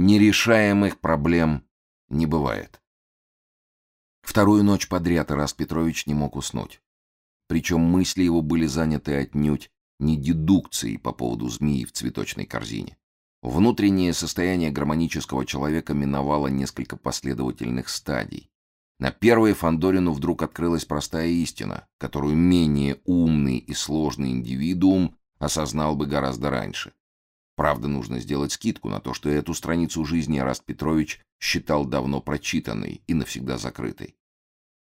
Нерешаемых проблем не бывает. Вторую ночь подряд Ирас Петрович не мог уснуть. Причем мысли его были заняты отнюдь не дедукцией по поводу змеи в цветочной корзине. Внутреннее состояние гармонического человека миновало несколько последовательных стадий. На первой Фандорину вдруг открылась простая истина, которую менее умный и сложный индивидуум осознал бы гораздо раньше. Правда, нужно сделать скидку на то, что эту страницу жизни Раст Петрович считал давно прочитанной и навсегда закрытой.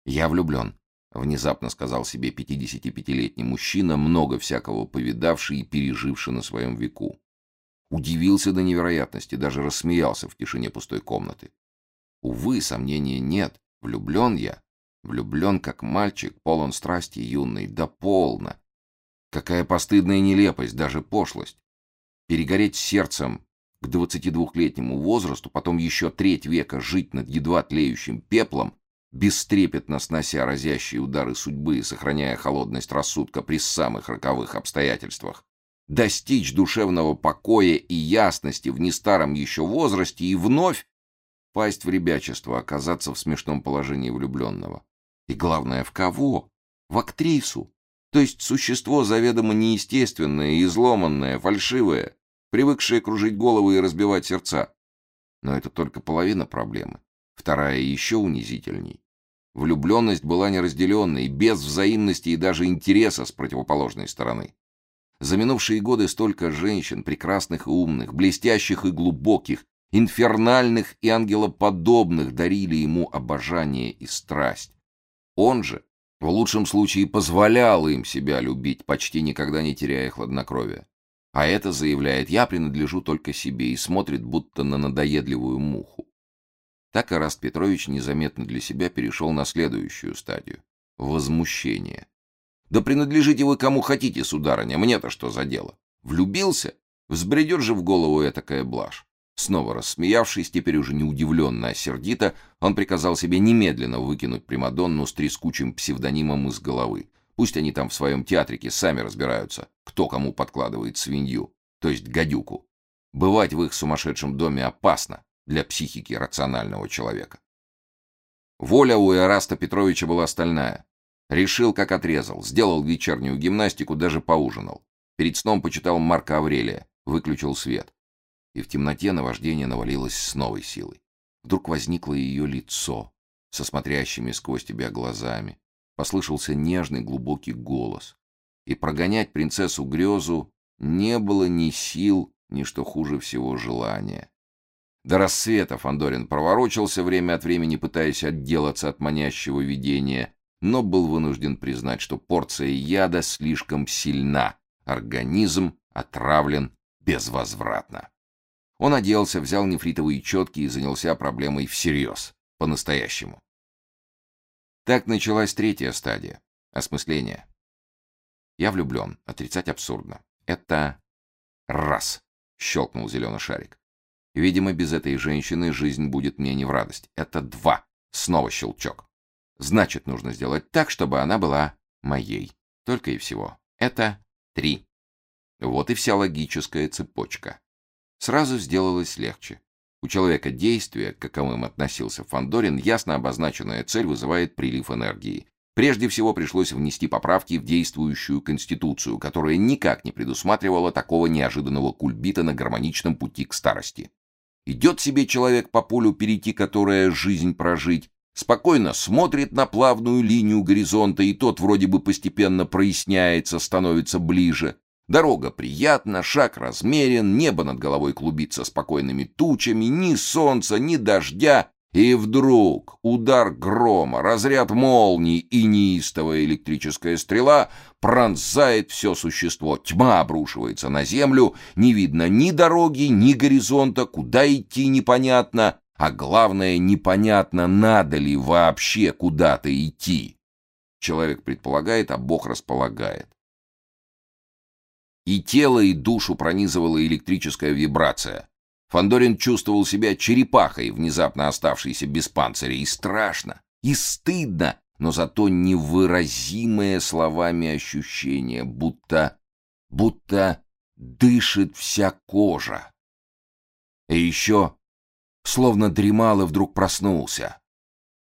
«Я влюблен», — внезапно сказал себе 55-летний мужчина, много всякого повидавший и переживший на своем веку. Удивился до невероятности, даже рассмеялся в тишине пустой комнаты. Увы, сомнения нет. Влюблен я. Влюблен, как мальчик, полон страсти юный, да полно. Какая постыдная нелепость, даже пошлость. Перегореть сердцем к 22-летнему возрасту, потом еще треть века жить над едва тлеющим пеплом, бестрепетно снося разящие удары судьбы и сохраняя холодность рассудка при самых роковых обстоятельствах, достичь душевного покоя и ясности в нестаром еще возрасте и вновь пасть в ребячество, оказаться в смешном положении влюбленного. И главное, в кого? В актрису. То есть существо заведомо неестественное, изломанное, фальшивое, привыкшее кружить головы и разбивать сердца. Но это только половина проблемы. Вторая еще унизительней. Влюбленность была неразделенной, без взаимности и даже интереса с противоположной стороны. За минувшие годы столько женщин, прекрасных и умных, блестящих и глубоких, инфернальных и ангелоподобных дарили ему обожание и страсть. Он же, в лучшем случае, позволял им себя любить, почти никогда не теряя хладнокровия. А это заявляет «я принадлежу только себе» и смотрит будто на надоедливую муху. Так Ираст Петрович незаметно для себя перешел на следующую стадию — возмущение. «Да принадлежите вы кому хотите, сударыня, мне-то что за дело? Влюбился? Взбредет же в голову этакая блажь. Снова рассмеявшись, теперь уже не удивленно, а сердито, он приказал себе немедленно выкинуть Примадонну с трескучим псевдонимом из головы. Пусть они там в своем театрике сами разбираются, кто кому подкладывает свинью, то есть гадюку. Бывать в их сумасшедшем доме опасно для психики рационального человека. Воля у Эраста Петровича была стальная. Решил, как отрезал, сделал вечернюю гимнастику, даже поужинал. Перед сном почитал Марка Аврелия, выключил свет и в темноте наваждение навалилось с новой силой. Вдруг возникло ее лицо со смотрящими сквозь тебя глазами. Послышался нежный глубокий голос. И прогонять принцессу грезу не было ни сил, ни, что хуже всего, желания. До рассвета Фандорин проворочился время от времени, пытаясь отделаться от манящего видения, но был вынужден признать, что порция яда слишком сильна, организм отравлен безвозвратно. Он оделся, взял нефритовые четки и занялся проблемой всерьез, по-настоящему. Так началась третья стадия — осмысление. Я влюблен, отрицать абсурдно. Это раз, щелкнул зеленый шарик. Видимо, без этой женщины жизнь будет мне не в радость. Это два, снова щелчок. Значит, нужно сделать так, чтобы она была моей. Только и всего. Это три. Вот и вся логическая цепочка сразу сделалось легче. У человека действия, к каковым относился Фандорин, ясно обозначенная цель вызывает прилив энергии. Прежде всего пришлось внести поправки в действующую конституцию, которая никак не предусматривала такого неожиданного кульбита на гармоничном пути к старости. Идет себе человек по полю, перейти которое жизнь прожить, спокойно смотрит на плавную линию горизонта, и тот вроде бы постепенно проясняется, становится ближе. Дорога приятна, шаг размерен, небо над головой клубится спокойными тучами, ни солнца, ни дождя, и вдруг удар грома, разряд молний и неистовая электрическая стрела пронзает все существо. Тьма обрушивается на землю, не видно ни дороги, ни горизонта, куда идти непонятно, а главное, непонятно, надо ли вообще куда-то идти. Человек предполагает, а Бог располагает. И тело, и душу пронизывала электрическая вибрация. Фандорин чувствовал себя черепахой, внезапно оставшейся без панциря, и страшно, и стыдно, но зато невыразимое словами ощущение, будто... будто дышит вся кожа. И еще словно дремал и вдруг проснулся.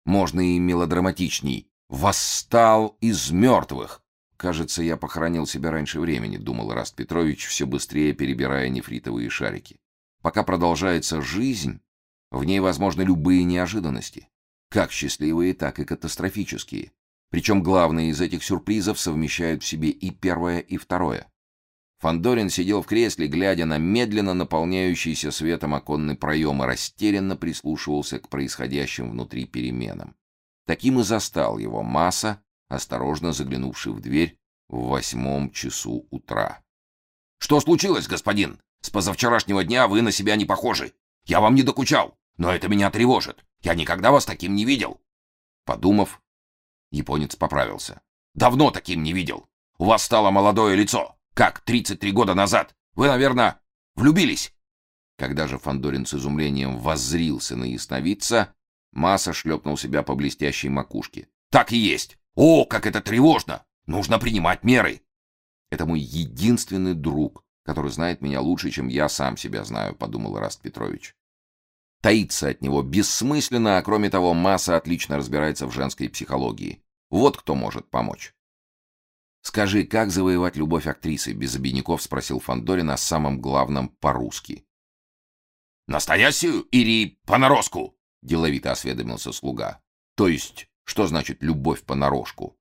Можно и мелодраматичней. Восстал из мертвых. Кажется, я похоронил себя раньше времени, думал Раст Петрович, все быстрее перебирая нефритовые шарики. Пока продолжается жизнь, в ней возможны любые неожиданности, как счастливые, так и катастрофические. Причем главные из этих сюрпризов совмещают в себе и первое, и второе. Фандорин сидел в кресле, глядя на медленно наполняющийся светом оконный проем и растерянно прислушивался к происходящим внутри переменам. Таким и застал его масса, осторожно заглянувший в дверь в восьмом часу утра. «Что случилось, господин? С позавчерашнего дня вы на себя не похожи. Я вам не докучал, но это меня тревожит. Я никогда вас таким не видел». Подумав, японец поправился. «Давно таким не видел. У вас стало молодое лицо. Как 33 года назад? Вы, наверное, влюбились?» Когда же Фандорин с изумлением воззрился на ясновидца, Масса шлепнул себя по блестящей макушке. «Так и есть! О, как это тревожно! Нужно принимать меры!» «Это мой единственный друг, который знает меня лучше, чем я сам себя знаю», — подумал Раст Петрович. Таиться от него бессмысленно, а кроме того, Масса отлично разбирается в женской психологии. Вот кто может помочь. «Скажи, как завоевать любовь актрисы?» — без обиняков спросил Фандорин о самом главном по-русски. «Настоящую или понарошку?» — деловито осведомился слуга. «То есть, что значит любовь понарошку?»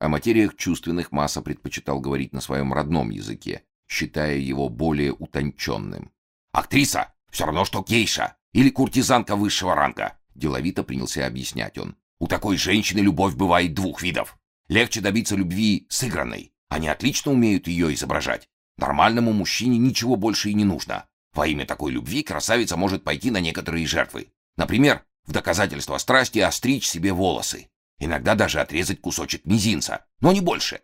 О материях чувственных Масса предпочитал говорить на своем родном языке, считая его более утонченным. «Актриса! Все равно, что гейша! Или куртизанка высшего ранга!» Деловито принялся объяснять он. «У такой женщины любовь бывает двух видов. Легче добиться любви сыгранной. Они отлично умеют ее изображать. Нормальному мужчине ничего больше и не нужно. Во имя такой любви красавица может пойти на некоторые жертвы. Например, в доказательство страсти остричь себе волосы. Иногда даже отрезать кусочек мизинца, но не больше.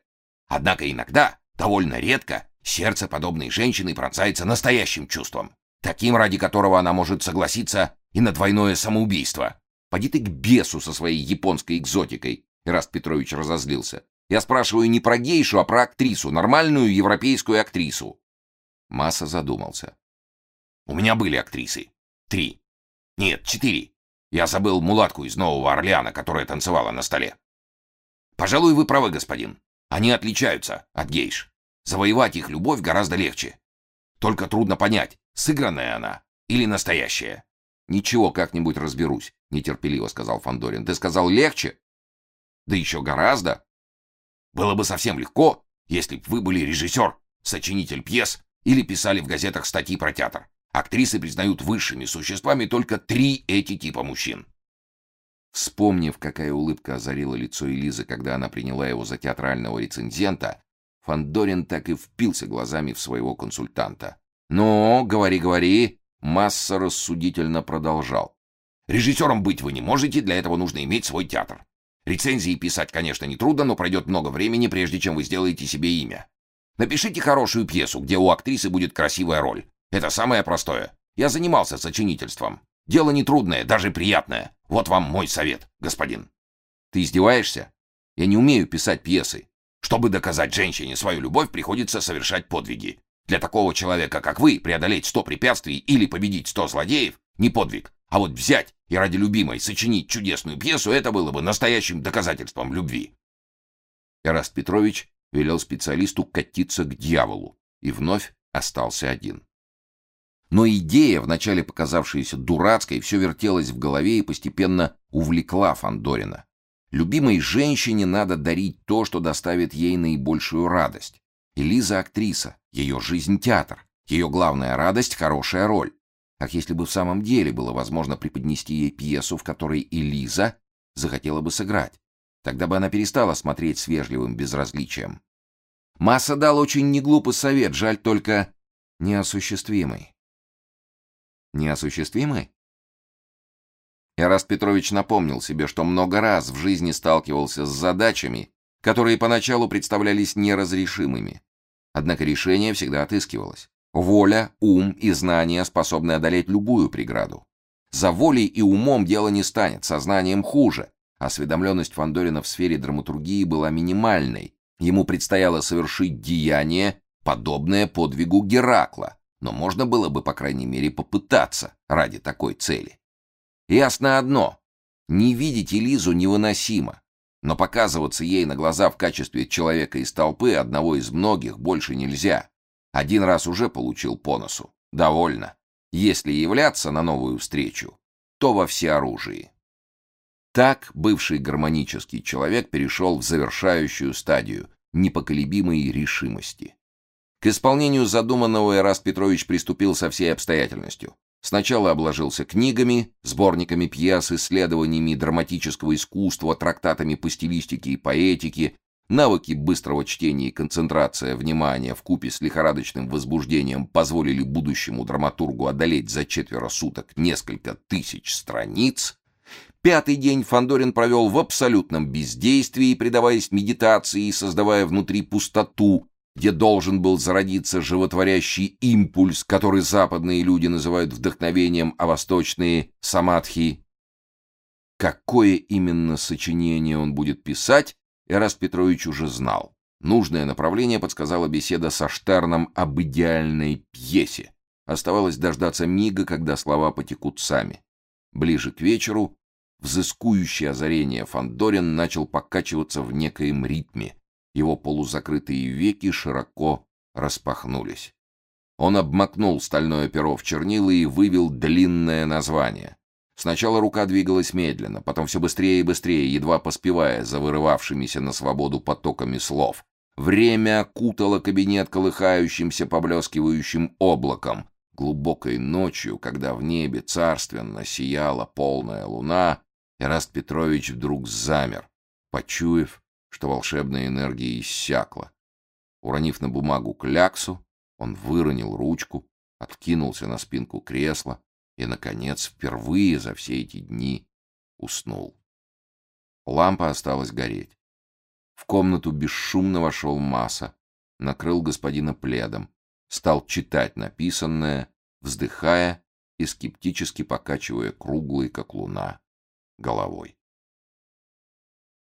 Однако иногда, довольно редко, сердце подобной женщины пронзается настоящим чувством, таким, ради которого она может согласиться и на двойное самоубийство. Поди ты к бесу со своей японской экзотикой, Ираст Петрович разозлился. Я спрашиваю не про гейшу, а про актрису, нормальную европейскую актрису. Масса задумался. У меня были актрисы. Три. Нет, четыре. Я забыл мулатку из Нового Орлеана, которая танцевала на столе. Пожалуй, вы правы, господин. Они отличаются от гейш. Завоевать их любовь гораздо легче. Только трудно понять, сыгранная она или настоящая. Ничего, как-нибудь разберусь, нетерпеливо сказал Фандорин. Ты сказал легче? Да еще гораздо. Было бы совсем легко, если бы вы были режиссер, сочинитель пьес или писали в газетах статьи про театр. Актрисы признают высшими существами только три эти типа мужчин. Вспомнив, какая улыбка озарила лицо Элизы, когда она приняла его за театрального рецензента, Фандорин так и впился глазами в своего консультанта. «Ну, говори, говори!» Масса рассудительно продолжал. «Режиссером быть вы не можете, для этого нужно иметь свой театр. Рецензии писать, конечно, нетрудно, но пройдет много времени, прежде чем вы сделаете себе имя. Напишите хорошую пьесу, где у актрисы будет красивая роль. Это самое простое. Я занимался сочинительством. Дело нетрудное, даже приятное. Вот вам мой совет, господин. Ты издеваешься? Я не умею писать пьесы. Чтобы доказать женщине свою любовь, приходится совершать подвиги. Для такого человека, как вы, преодолеть сто препятствий или победить сто злодеев — не подвиг. А вот взять и ради любимой сочинить чудесную пьесу — это было бы настоящим доказательством любви. Эраст Петрович велел специалисту катиться к дьяволу и вновь остался один. Но идея, вначале показавшаяся дурацкой, все вертелась в голове и постепенно увлекла Фандорина. Любимой женщине надо дарить то, что доставит ей наибольшую радость. Элиза — актриса, ее жизнь — театр, ее главная радость — хорошая роль. Как если бы в самом деле было возможно преподнести ей пьесу, в которой Элиза захотела бы сыграть. Тогда бы она перестала смотреть с вежливым безразличием. Масса дал очень неглупый совет, жаль только неосуществимый. Неосуществимый? Эраст Петрович напомнил себе, что много раз в жизни сталкивался с задачами, которые поначалу представлялись неразрешимыми. Однако решение всегда отыскивалось. Воля, ум и знания способны одолеть любую преграду. За волей и умом дело не станет, сознанием хуже. Осведомленность Фандорина в сфере драматургии была минимальной. Ему предстояло совершить деяние, подобное подвигу Геракла, но можно было бы, по крайней мере, попытаться ради такой цели. Ясно одно — не видеть Элизу невыносимо, но показываться ей на глаза в качестве человека из толпы, одного из многих, больше нельзя. Один раз уже получил по носу. Довольно. Если являться на новую встречу, то во всеоружии. Так бывший гармонический человек перешел в завершающую стадию непоколебимой решимости. К исполнению задуманного Эраст Петрович приступил со всей обстоятельностью. Сначала обложился книгами, сборниками пьес, исследованиями драматического искусства, трактатами по стилистике и поэтике, навыки быстрого чтения и концентрация внимания в купе с лихорадочным возбуждением позволили будущему драматургу одолеть за четверо суток несколько тысяч страниц. Пятый день Фандорин провел в абсолютном бездействии, предаваясь медитации и создавая внутри пустоту, где должен был зародиться животворящий импульс, который западные люди называют вдохновением, а восточные — самадхи. Какое именно сочинение он будет писать, Эраст Петрович уже знал. Нужное направление подсказала беседа со Штерном об идеальной пьесе. Оставалось дождаться мига, когда слова потекут сами. Ближе к вечеру взыскующее озарение Фандорин начал покачиваться в некоем ритме, его полузакрытые веки широко распахнулись. Он обмакнул стальное перо в чернила и вывел длинное название. Сначала рука двигалась медленно, потом все быстрее и быстрее, едва поспевая за вырывавшимися на свободу потоками слов. Время окутало кабинет колыхающимся поблескивающим облаком. Глубокой ночью, когда в небе царственно сияла полная луна, Эраст Петрович вдруг замер, почуяв, что волшебная энергия иссякла. Уронив на бумагу кляксу, он выронил ручку, откинулся на спинку кресла и, наконец, впервые за все эти дни уснул. Лампа осталась гореть. В комнату бесшумно вошел Маса, накрыл господина пледом, стал читать написанное, вздыхая и скептически покачивая круглой, как луна, головой.